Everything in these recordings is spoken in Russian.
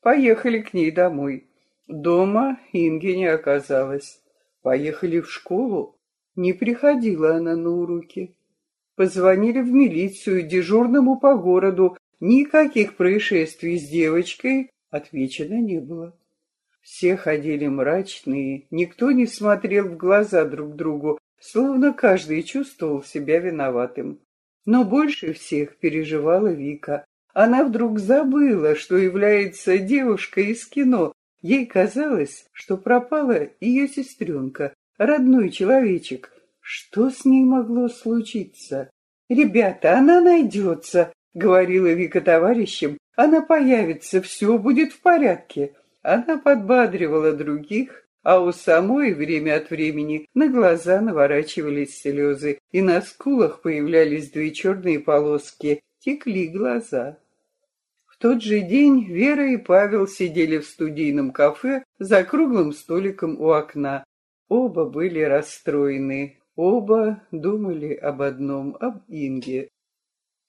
Поехали к ней домой. Дома Инги не оказалось. Поехали в школу. Не приходила она на уроки. Позвонили в милицию, дежурному по городу. Никаких происшествий с девочкой отвечено не было. Все ходили мрачные, никто не смотрел в глаза друг другу, словно каждый чувствовал себя виноватым. Но больше всех переживала Вика. Она вдруг забыла, что является девушкой из кино. Ей казалось, что пропала ее сестренка, родной человечек. Что с ней могло случиться? «Ребята, она найдется», — говорила Вика товарищам. «Она появится, все будет в порядке». Она подбадривала других, а у самой время от времени на глаза наворачивались слезы, и на скулах появлялись две черные полоски, текли глаза. Тот же день Вера и Павел сидели в студийном кафе за круглым столиком у окна. Оба были расстроены, оба думали об одном, об Инге.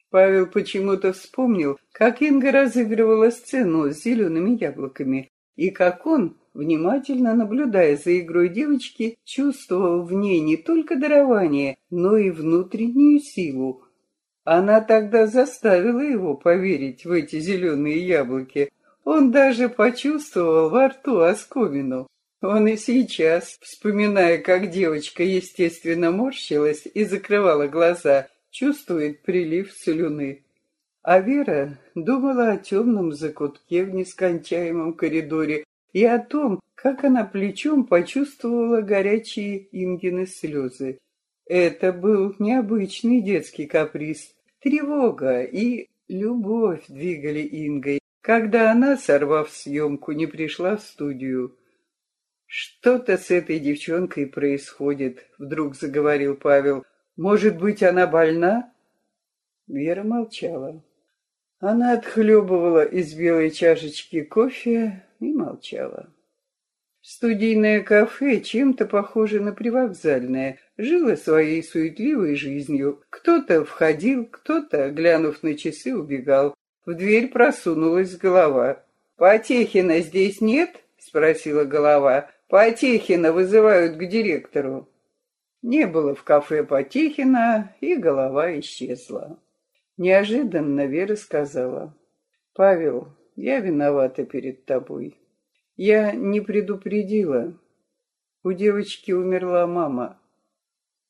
Павел почему-то вспомнил, как Инга разыгрывала сцену с зелеными яблоками, и как он, внимательно наблюдая за игрой девочки, чувствовал в ней не только дарование, но и внутреннюю силу. Она тогда заставила его поверить в эти зеленые яблоки. Он даже почувствовал во рту оскомину. Он и сейчас, вспоминая, как девочка естественно морщилась и закрывала глаза, чувствует прилив слюны. А Вера думала о темном закутке в нескончаемом коридоре и о том, как она плечом почувствовала горячие Ингины слезы. Это был необычный детский каприз. Тревога и любовь двигали Ингой, когда она, сорвав съемку, не пришла в студию. «Что-то с этой девчонкой происходит», — вдруг заговорил Павел. «Может быть, она больна?» Вера молчала. Она отхлебывала из белой чашечки кофе и молчала. Студийное кафе чем-то похоже на привокзальное, жило своей суетливой жизнью. Кто-то входил, кто-то, глянув на часы, убегал. В дверь просунулась голова. «Потехина здесь нет?» — спросила голова. «Потехина вызывают к директору». Не было в кафе Потехина, и голова исчезла. Неожиданно Вера сказала, «Павел, я виновата перед тобой. Я не предупредила. У девочки умерла мама».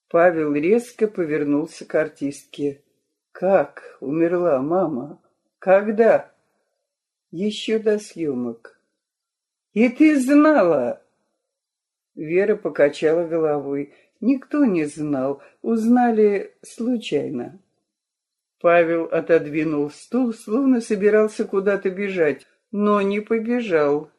Павел резко повернулся к артистке. «Как умерла мама? Когда?» «Еще до съемок». «И ты знала?» Вера покачала головой. Никто не знал, узнали случайно. Павел отодвинул стул, словно собирался куда-то бежать, но не побежал,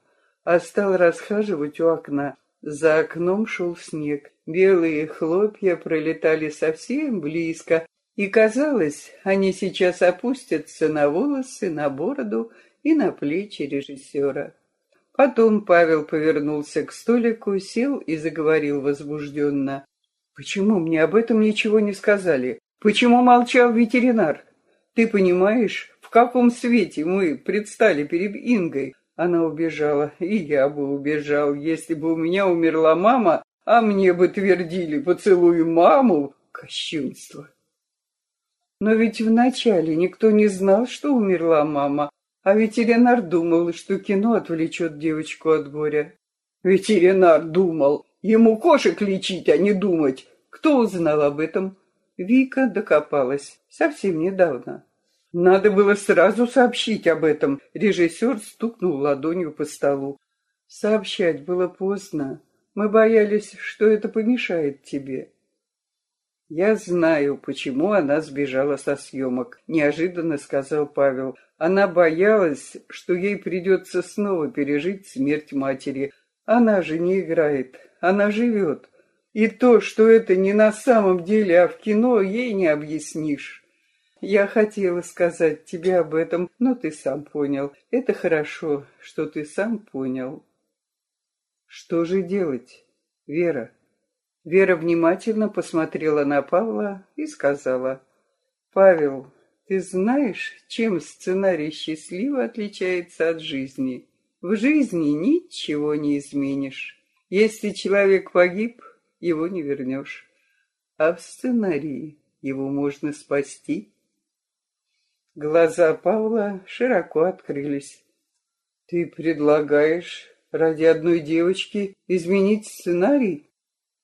а стал расхаживать у окна. За окном шел снег, белые хлопья пролетали совсем близко, и казалось, они сейчас опустятся на волосы, на бороду и на плечи режиссера. Потом Павел повернулся к столику, сел и заговорил возбужденно. «Почему мне об этом ничего не сказали? Почему молчал ветеринар? Ты понимаешь, в каком свете мы предстали перед Ингой? Она убежала, и я бы убежал, если бы у меня умерла мама, а мне бы твердили «поцелуй маму» — кощунство. Но ведь вначале никто не знал, что умерла мама, а ветеринар думал, что кино отвлечет девочку от горя. Ветеринар думал, ему кошек лечить, а не думать. Кто узнал об этом? Вика докопалась совсем недавно. Надо было сразу сообщить об этом. Режиссер стукнул ладонью по столу. Сообщать было поздно. Мы боялись, что это помешает тебе. Я знаю, почему она сбежала со съемок, неожиданно сказал Павел. Она боялась, что ей придется снова пережить смерть матери. Она же не играет, она живет. И то, что это не на самом деле, а в кино, ей не объяснишь. Я хотела сказать тебе об этом, но ты сам понял. Это хорошо, что ты сам понял. Что же делать, Вера? Вера внимательно посмотрела на Павла и сказала, «Павел, ты знаешь, чем сценарий счастливо отличается от жизни?» В жизни ничего не изменишь. Если человек погиб, его не вернешь. А в сценарии его можно спасти. Глаза Павла широко открылись. Ты предлагаешь ради одной девочки изменить сценарий?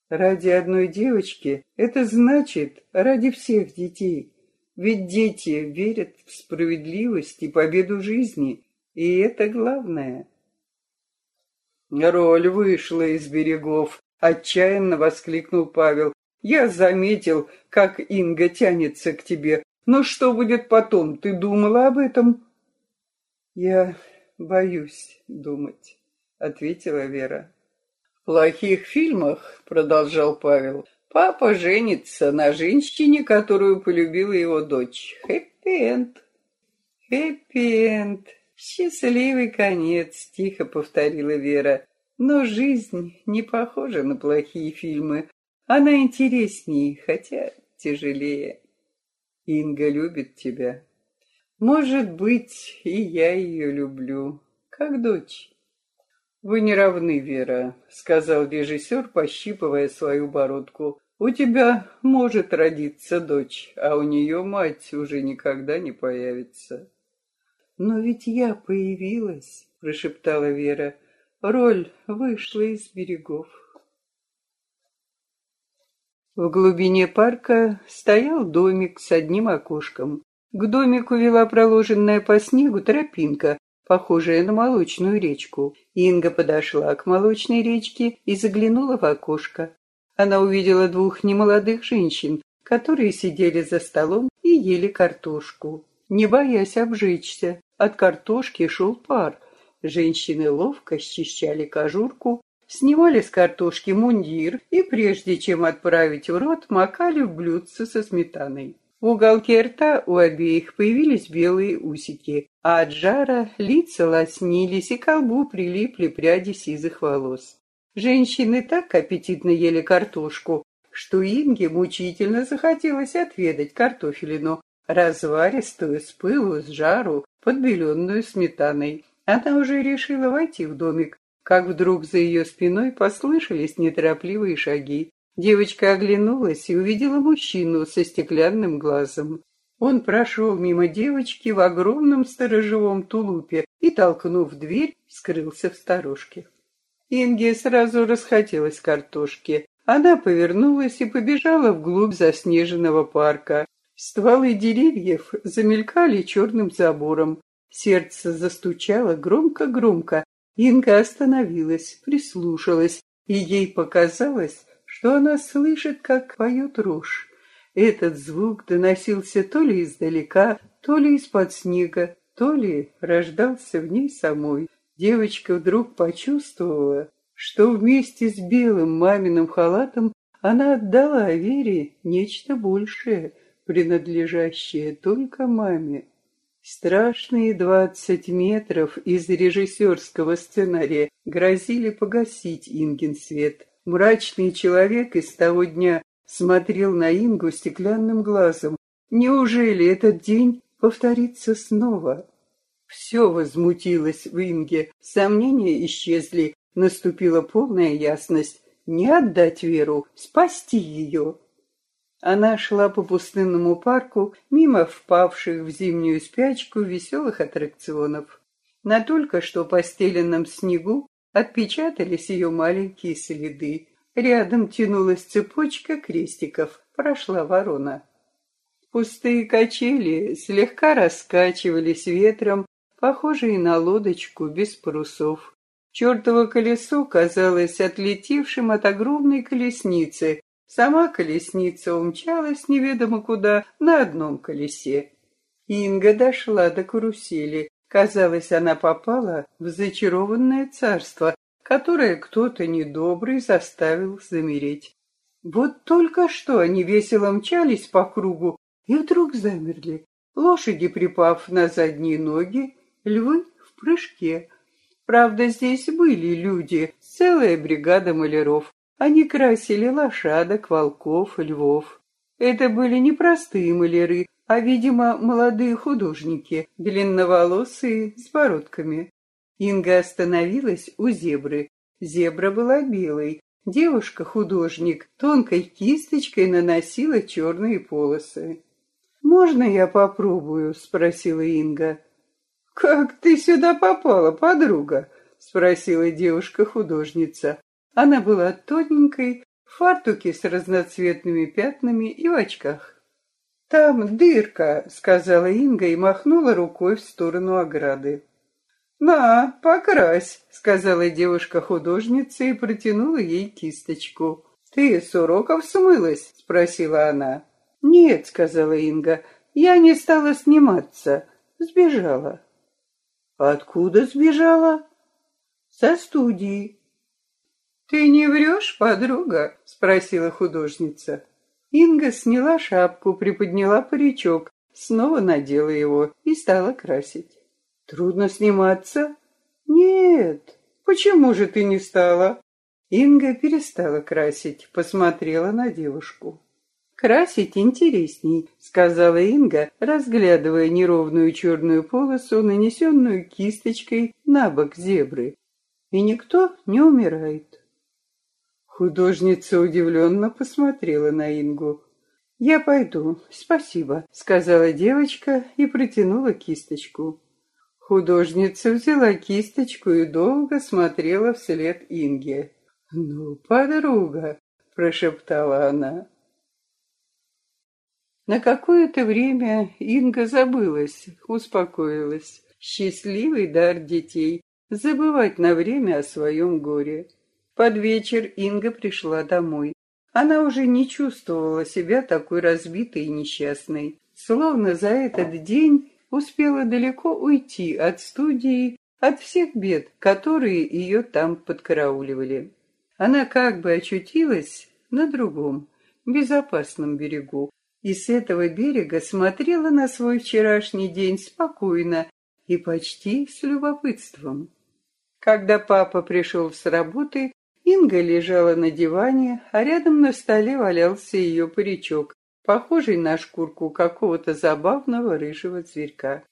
Ради одной девочки это значит ради всех детей. Ведь дети верят в справедливость и победу жизни, и это главное. Роль вышла из берегов, отчаянно воскликнул Павел. Я заметил, как Инга тянется к тебе. Но что будет потом? Ты думала об этом? Я боюсь думать, ответила Вера. В плохих фильмах, продолжал Павел, папа женится на женщине, которую полюбила его дочь. Хэппи-энд. Хэппи-энд. Счастливый конец, тихо повторила Вера. Но жизнь не похожа на плохие фильмы. Она интереснее, хотя тяжелее. Инга любит тебя. Может быть, и я ее люблю, как дочь. Вы не равны, Вера, сказал режиссер, пощипывая свою бородку. У тебя может родиться дочь, а у нее мать уже никогда не появится. Но ведь я появилась, прошептала Вера. Роль вышла из берегов. В глубине парка стоял домик с одним окошком. К домику вела проложенная по снегу тропинка, похожая на молочную речку. Инга подошла к молочной речке и заглянула в окошко. Она увидела двух немолодых женщин, которые сидели за столом и ели картошку. Не боясь обжечься, от картошки шел пар. Женщины ловко счищали кожурку, Снимали с картошки мундир и, прежде чем отправить в рот, макали в блюдце со сметаной. В уголке рта у обеих появились белые усики, а от жара лица лоснились и к колбу прилипли пряди сизых волос. Женщины так аппетитно ели картошку, что Инге мучительно захотелось отведать картофелину, разваристую, с пылу, с жару, подбеленную сметаной. Она уже решила войти в домик, как вдруг за ее спиной послышались неторопливые шаги. Девочка оглянулась и увидела мужчину со стеклянным глазом. Он прошел мимо девочки в огромном сторожевом тулупе и, толкнув дверь, скрылся в сторожке. Инге сразу расхотелось картошки. Она повернулась и побежала вглубь заснеженного парка. Стволы деревьев замелькали черным забором. Сердце застучало громко-громко, Инга остановилась, прислушалась, и ей показалось, что она слышит, как поет рожь. Этот звук доносился то ли издалека, то ли из-под снега, то ли рождался в ней самой. Девочка вдруг почувствовала, что вместе с белым маминым халатом она отдала Вере нечто большее, принадлежащее только маме. Страшные двадцать метров из режиссерского сценария грозили погасить Ингин свет. Мрачный человек из того дня смотрел на Ингу стеклянным глазом. Неужели этот день повторится снова? Все возмутилось в Инге, сомнения исчезли, наступила полная ясность. Не отдать Веру, спасти ее. Она шла по пустынному парку, мимо впавших в зимнюю спячку веселых аттракционов. На только что постеленном снегу отпечатались ее маленькие следы. Рядом тянулась цепочка крестиков, прошла ворона. Пустые качели слегка раскачивались ветром, похожие на лодочку без парусов. Чертово колесо казалось отлетевшим от огромной колесницы, Сама колесница умчалась неведомо куда на одном колесе. Инга дошла до карусели. Казалось, она попала в зачарованное царство, которое кто-то недобрый заставил замереть. Вот только что они весело мчались по кругу и вдруг замерли. Лошади, припав на задние ноги, львы в прыжке. Правда, здесь были люди, целая бригада маляров. Они красили лошадок, волков, львов. Это были не простые маляры, а, видимо, молодые художники, длинноволосые, с бородками. Инга остановилась у зебры. Зебра была белой. Девушка-художник тонкой кисточкой наносила черные полосы. «Можно я попробую?» — спросила Инга. «Как ты сюда попала, подруга?» — спросила девушка-художница. Она была тоненькой, в фартуке с разноцветными пятнами и в очках. «Там дырка», — сказала Инга и махнула рукой в сторону ограды. «На, покрась», — сказала девушка-художница и протянула ей кисточку. «Ты с уроков смылась?» — спросила она. «Нет», — сказала Инга, — «я не стала сниматься, сбежала». «Откуда сбежала?» «Со студии». «Ты не врешь, подруга?» — спросила художница. Инга сняла шапку, приподняла паричок, снова надела его и стала красить. Трудно сниматься? Нет. Почему же ты не стала? Инга перестала красить, посмотрела на девушку. «Красить интересней», — сказала Инга, разглядывая неровную черную полосу, нанесенную кисточкой на бок зебры. «И никто не умирает». Художница удивленно посмотрела на Ингу. «Я пойду, спасибо», — сказала девочка и протянула кисточку. Художница взяла кисточку и долго смотрела вслед Инге. «Ну, подруга», — прошептала она. На какое-то время Инга забылась, успокоилась. Счастливый дар детей — забывать на время о своем горе. Под вечер Инга пришла домой. Она уже не чувствовала себя такой разбитой и несчастной. Словно за этот день успела далеко уйти от студии, от всех бед, которые ее там подкарауливали. Она как бы очутилась на другом, безопасном берегу, и с этого берега смотрела на свой вчерашний день спокойно и почти с любопытством. Когда папа пришел с работы, Инга лежала на диване, а рядом на столе валялся ее паричок, похожий на шкурку какого-то забавного рыжего зверька.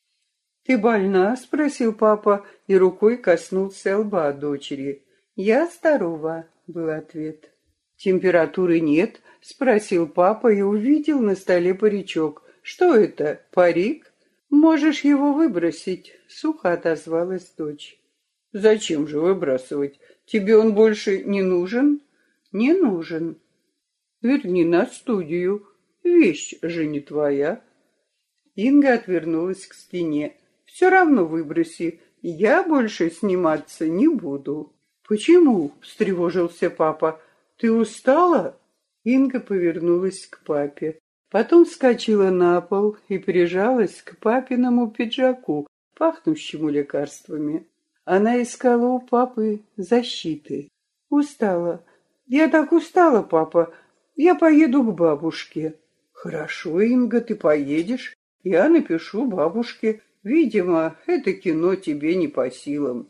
«Ты больна?» — спросил папа и рукой коснулся лба дочери. «Я здорова», — был ответ. «Температуры нет?» — спросил папа и увидел на столе паричок. «Что это, парик?» «Можешь его выбросить», — сухо отозвалась дочь. «Зачем же выбрасывать? Тебе он больше не нужен?» «Не нужен». «Верни на студию», Вещь же не твоя. Инга отвернулась к стене. Все равно выброси. Я больше сниматься не буду. Почему? встревожился папа. Ты устала? Инга повернулась к папе. Потом вскочила на пол и прижалась к папиному пиджаку, пахнущему лекарствами. Она искала у папы защиты. Устала. Я так устала, папа. Я поеду к бабушке. Хорошо, Инга, ты поедешь. Я напишу бабушке. Видимо, это кино тебе не по силам.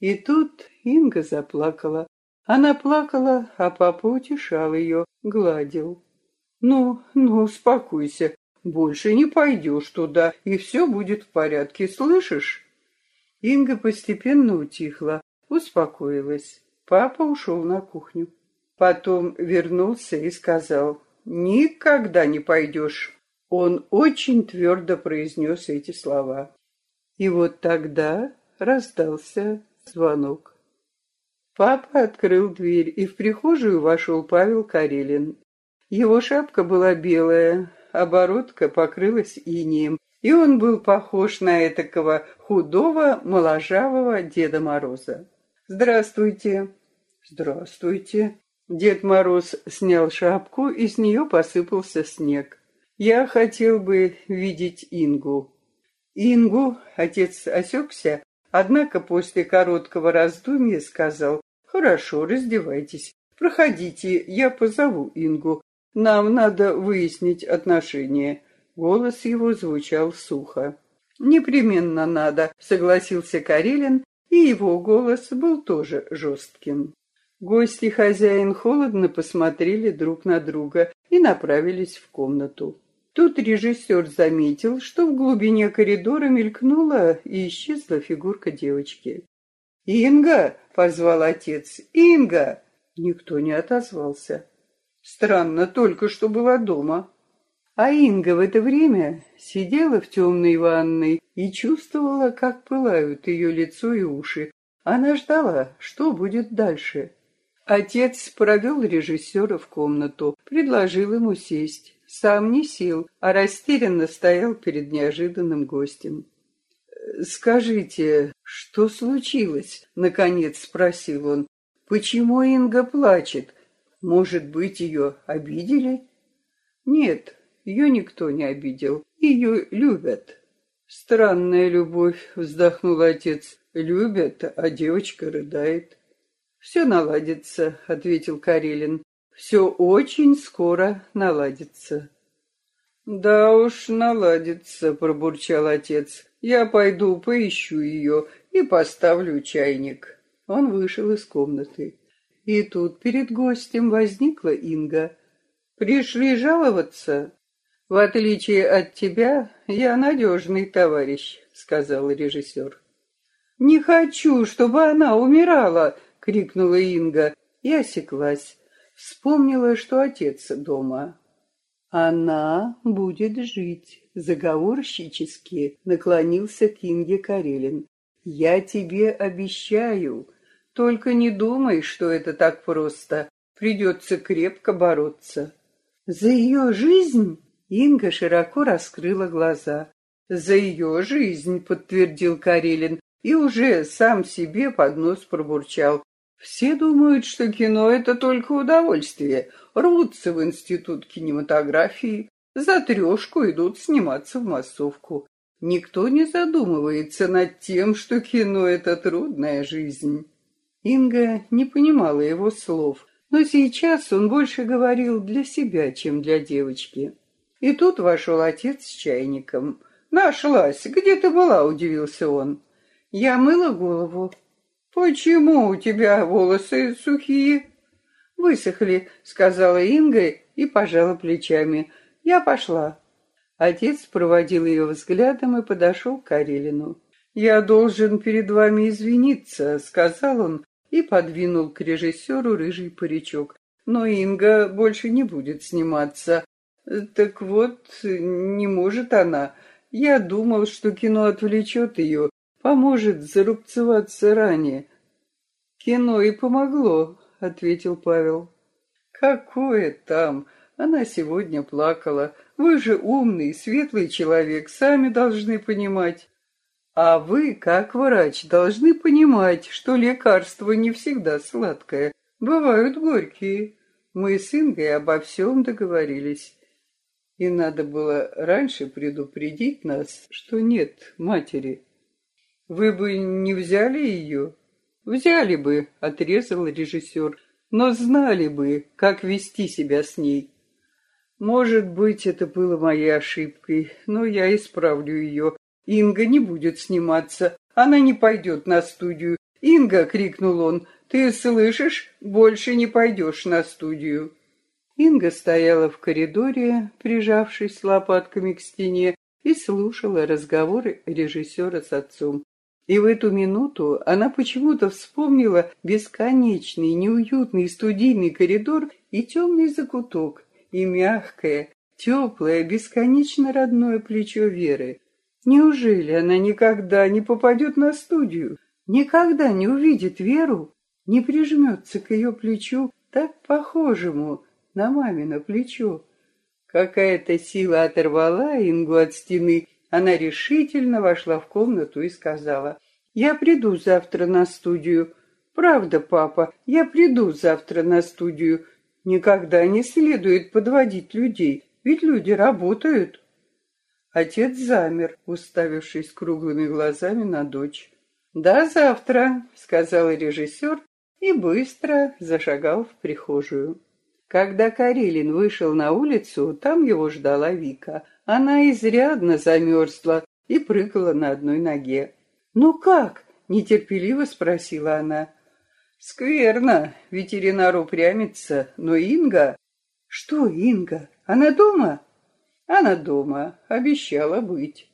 И тут Инга заплакала. Она плакала, а папа утешал ее, гладил. «Ну, ну, успокойся, больше не пойдешь туда, и все будет в порядке, слышишь?» Инга постепенно утихла, успокоилась. Папа ушел на кухню. Потом вернулся и сказал, никогда не пойдешь. Он очень твердо произнес эти слова. И вот тогда раздался звонок. Папа открыл дверь, и в прихожую вошел Павел Карелин. Его шапка была белая, оборотка покрылась инеем, и он был похож на этакого худого, моложавого Деда Мороза. «Здравствуйте!» «Здравствуйте!» Дед Мороз снял шапку, и с нее посыпался снег. Я хотел бы видеть Ингу. Ингу, отец осекся, однако после короткого раздумья сказал, «Хорошо, раздевайтесь, проходите, я позову Ингу. Нам надо выяснить отношения». Голос его звучал сухо. «Непременно надо», — согласился Карелин, и его голос был тоже жестким. Гости и хозяин холодно посмотрели друг на друга и направились в комнату. Тут режиссер заметил, что в глубине коридора мелькнула и исчезла фигурка девочки. «Инга!» — позвал отец. «Инга!» Никто не отозвался. Странно только, что была дома. А Инга в это время сидела в темной ванной и чувствовала, как пылают ее лицо и уши. Она ждала, что будет дальше. Отец провел режиссера в комнату, предложил ему сесть. Сам не сел, а растерянно стоял перед неожиданным гостем. «Скажите, что случилось?» — наконец спросил он. «Почему Инга плачет? Может быть, ее обидели?» «Нет, ее никто не обидел. Ее любят». «Странная любовь», — вздохнул отец. «Любят, а девочка рыдает». «Все наладится», — ответил Карелин. «Все очень скоро наладится». «Да уж, наладится», — пробурчал отец. «Я пойду поищу ее и поставлю чайник». Он вышел из комнаты. И тут перед гостем возникла Инга. «Пришли жаловаться?» «В отличие от тебя, я надежный товарищ», — сказал режиссер. «Не хочу, чтобы она умирала!» — крикнула Инга и осеклась. Вспомнила, что отец дома. «Она будет жить», — заговорщически наклонился к Инге Карелин. «Я тебе обещаю. Только не думай, что это так просто. Придется крепко бороться». «За ее жизнь?» — Инга широко раскрыла глаза. «За ее жизнь», — подтвердил Карелин, и уже сам себе под нос пробурчал. Все думают, что кино — это только удовольствие, рвутся в институт кинематографии, за трешку идут сниматься в массовку. Никто не задумывается над тем, что кино — это трудная жизнь. Инга не понимала его слов, но сейчас он больше говорил для себя, чем для девочки. И тут вошел отец с чайником. «Нашлась! Где ты была?» — удивился он. «Я мыла голову. «Почему у тебя волосы сухие?» «Высохли», — сказала Инга и пожала плечами. «Я пошла». Отец проводил ее взглядом и подошел к Карелину. «Я должен перед вами извиниться», — сказал он и подвинул к режиссеру рыжий паричок. «Но Инга больше не будет сниматься. Так вот, не может она. Я думал, что кино отвлечет ее, поможет зарубцеваться ранее. Кино и помогло, ответил Павел. Какое там? Она сегодня плакала. Вы же умный, светлый человек, сами должны понимать. А вы, как врач, должны понимать, что лекарство не всегда сладкое. Бывают горькие. Мы с Ингой обо всем договорились. И надо было раньше предупредить нас, что нет матери. Вы бы не взяли ее? Взяли бы, отрезал режиссер, но знали бы, как вести себя с ней. Может быть, это было моей ошибкой, но я исправлю ее. Инга не будет сниматься, она не пойдет на студию. «Инга!» — крикнул он. «Ты слышишь? Больше не пойдешь на студию!» Инга стояла в коридоре, прижавшись лопатками к стене, и слушала разговоры режиссера с отцом. И в эту минуту она почему-то вспомнила бесконечный, неуютный студийный коридор и темный закуток, и мягкое, теплое, бесконечно родное плечо Веры. Неужели она никогда не попадет на студию, никогда не увидит Веру, не прижмется к ее плечу, так похожему на мамино плечо? Какая-то сила оторвала Ингу от стены она решительно вошла в комнату и сказала, «Я приду завтра на студию». «Правда, папа, я приду завтра на студию. Никогда не следует подводить людей, ведь люди работают». Отец замер, уставившись круглыми глазами на дочь. «Да, завтра», — сказал режиссер и быстро зашагал в прихожую. Когда Карелин вышел на улицу, там его ждала Вика. Она изрядно замерзла и прыгала на одной ноге. «Ну как?» — нетерпеливо спросила она. «Скверно. Ветеринар упрямится, но Инга...» «Что Инга? Она дома?» Она дома, обещала быть.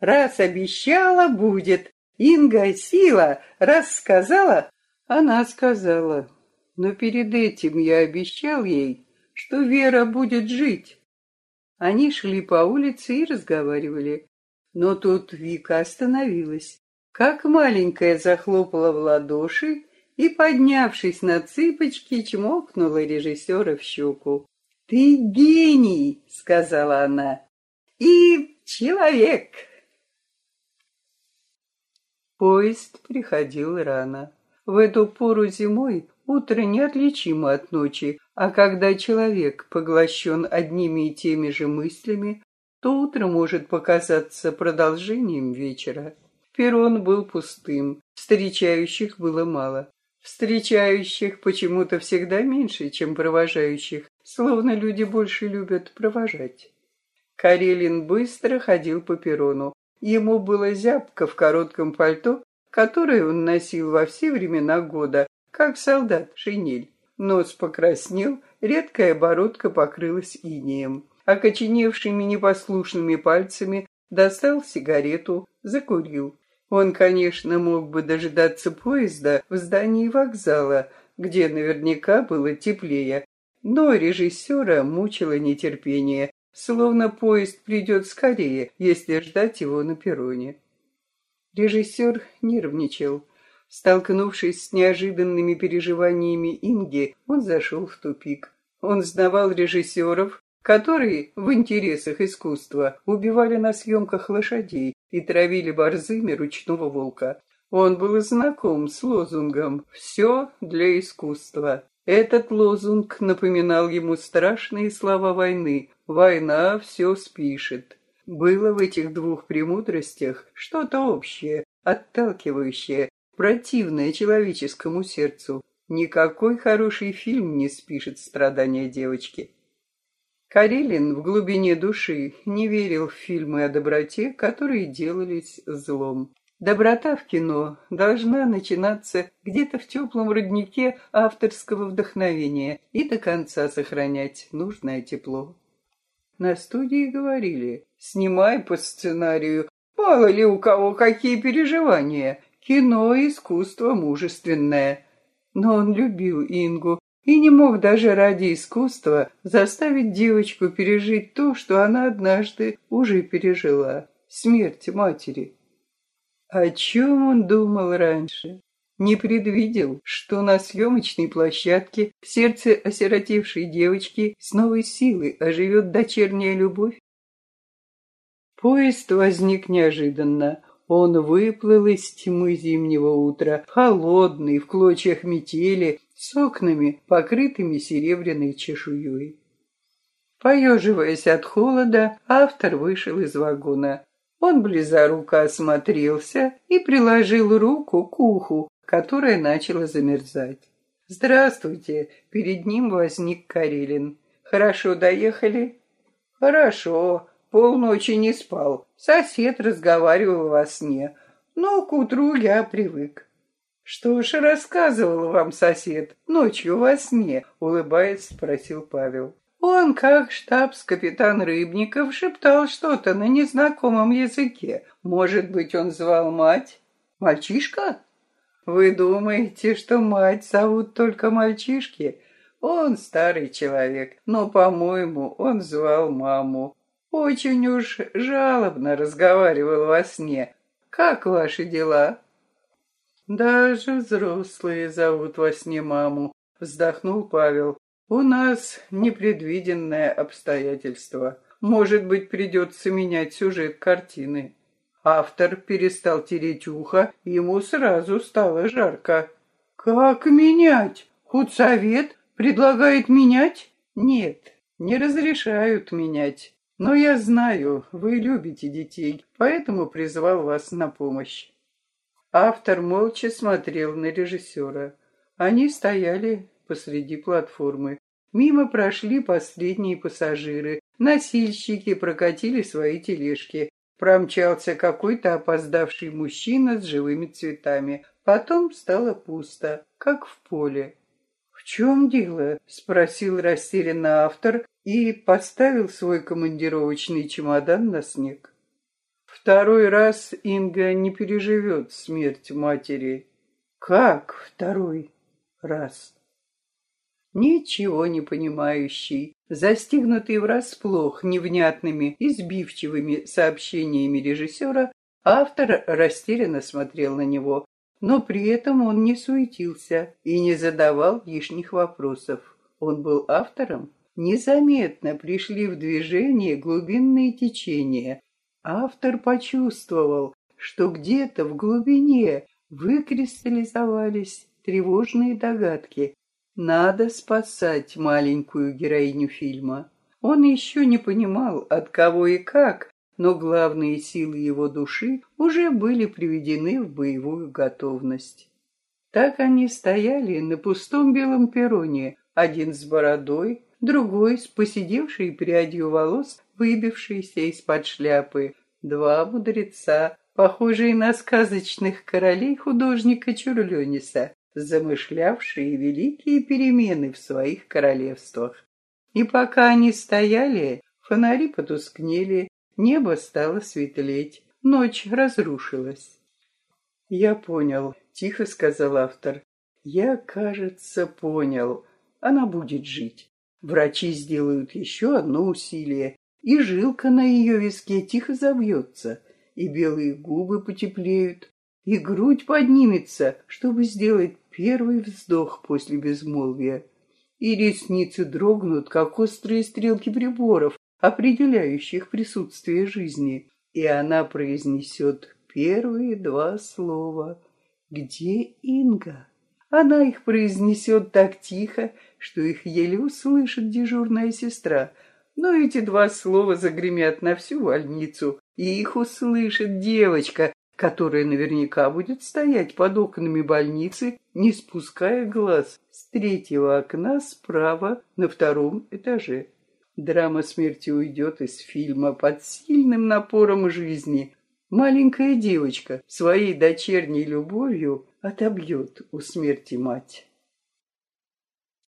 Раз обещала, будет. Инга сила, раз сказала, она сказала. Но перед этим я обещал ей, что Вера будет жить. Они шли по улице и разговаривали. Но тут Вика остановилась. Как маленькая захлопала в ладоши и, поднявшись на цыпочки, чмокнула режиссера в щеку. «Ты гений!» — сказала она. «И человек!» Поезд приходил рано. В эту пору зимой утро неотличимо от ночи, а когда человек поглощен одними и теми же мыслями, то утро может показаться продолжением вечера. Перрон был пустым, встречающих было мало. Встречающих почему-то всегда меньше, чем провожающих, словно люди больше любят провожать. Карелин быстро ходил по перрону. Ему было зябко в коротком пальто, которое он носил во все времена года, как солдат шинель. Нос покраснел, редкая бородка покрылась инеем. Окоченевшими непослушными пальцами достал сигарету, закурил. Он, конечно, мог бы дожидаться поезда в здании вокзала, где наверняка было теплее, но режиссера мучило нетерпение, словно поезд придет скорее, если ждать его на перроне. Режиссер нервничал. Столкнувшись с неожиданными переживаниями Инги, он зашел в тупик. Он знавал режиссеров, которые в интересах искусства убивали на съемках лошадей и травили борзыми ручного волка. Он был знаком с лозунгом «Все для искусства». Этот лозунг напоминал ему страшные слова войны «Война все спишет». Было в этих двух премудростях что-то общее, отталкивающее, противное человеческому сердцу. Никакой хороший фильм не спишет страдания девочки. Карелин в глубине души не верил в фильмы о доброте, которые делались злом. Доброта в кино должна начинаться где-то в теплом роднике авторского вдохновения и до конца сохранять нужное тепло. На студии говорили, снимай по сценарию, мало ли у кого какие переживания. Кино — искусство мужественное. Но он любил Ингу и не мог даже ради искусства заставить девочку пережить то, что она однажды уже пережила — смерть матери. О чем он думал раньше? Не предвидел, что на съемочной площадке в сердце осиротевшей девочки с новой силой оживет дочерняя любовь? Поезд возник неожиданно. Он выплыл из тьмы зимнего утра, холодный, в клочьях метели, с окнами, покрытыми серебряной чешуей. Поеживаясь от холода, автор вышел из вагона. Он близоруко осмотрелся и приложил руку к уху, которое начало замерзать. «Здравствуйте!» — перед ним возник Карелин. «Хорошо доехали?» «Хорошо. Полночи не спал. Сосед разговаривал во сне. Но к утру я привык. Что ж рассказывал вам сосед ночью во сне? Улыбаясь, спросил Павел. Он, как штабс-капитан Рыбников, шептал что-то на незнакомом языке. Может быть, он звал мать? Мальчишка? Вы думаете, что мать зовут только мальчишки? Он старый человек, но, по-моему, он звал маму. Очень уж жалобно разговаривал во сне. Как ваши дела? Даже взрослые зовут во сне маму, вздохнул Павел. У нас непредвиденное обстоятельство. Может быть, придется менять сюжет картины. Автор перестал тереть ухо, ему сразу стало жарко. Как менять? Худсовет предлагает менять? Нет, не разрешают менять. Но я знаю, вы любите детей, поэтому призвал вас на помощь. Автор молча смотрел на режиссера. Они стояли посреди платформы. Мимо прошли последние пассажиры. Носильщики прокатили свои тележки. Промчался какой-то опоздавший мужчина с живыми цветами. Потом стало пусто, как в поле. «В чем дело?» — спросил растерянно автор и поставил свой командировочный чемодан на снег. Второй раз Инга не переживет смерть матери. Как второй раз? Ничего не понимающий, застигнутый врасплох невнятными и сбивчивыми сообщениями режиссера, автор растерянно смотрел на него, но при этом он не суетился и не задавал лишних вопросов. Он был автором. Незаметно пришли в движение глубинные течения. Автор почувствовал, что где-то в глубине выкристаллизовались тревожные догадки. Надо спасать маленькую героиню фильма. Он еще не понимал, от кого и как, но главные силы его души уже были приведены в боевую готовность. Так они стояли на пустом белом перроне, один с бородой, другой с поседевшей прядью волос, выбившейся из-под шляпы, два мудреца, похожие на сказочных королей художника Чурлениса, замышлявшие великие перемены в своих королевствах. И пока они стояли, фонари потускнели, Небо стало светлеть, ночь разрушилась. «Я понял», — тихо сказал автор. «Я, кажется, понял. Она будет жить. Врачи сделают еще одно усилие, и жилка на ее виске тихо забьется, и белые губы потеплеют, и грудь поднимется, чтобы сделать первый вздох после безмолвия. И ресницы дрогнут, как острые стрелки приборов, определяющих присутствие жизни, и она произнесет первые два слова «Где Инга?». Она их произнесет так тихо, что их еле услышит дежурная сестра, но эти два слова загремят на всю больницу, и их услышит девочка, которая наверняка будет стоять под окнами больницы, не спуская глаз с третьего окна справа на втором этаже. Драма смерти уйдет из фильма под сильным напором жизни. Маленькая девочка своей дочерней любовью отобьет у смерти мать.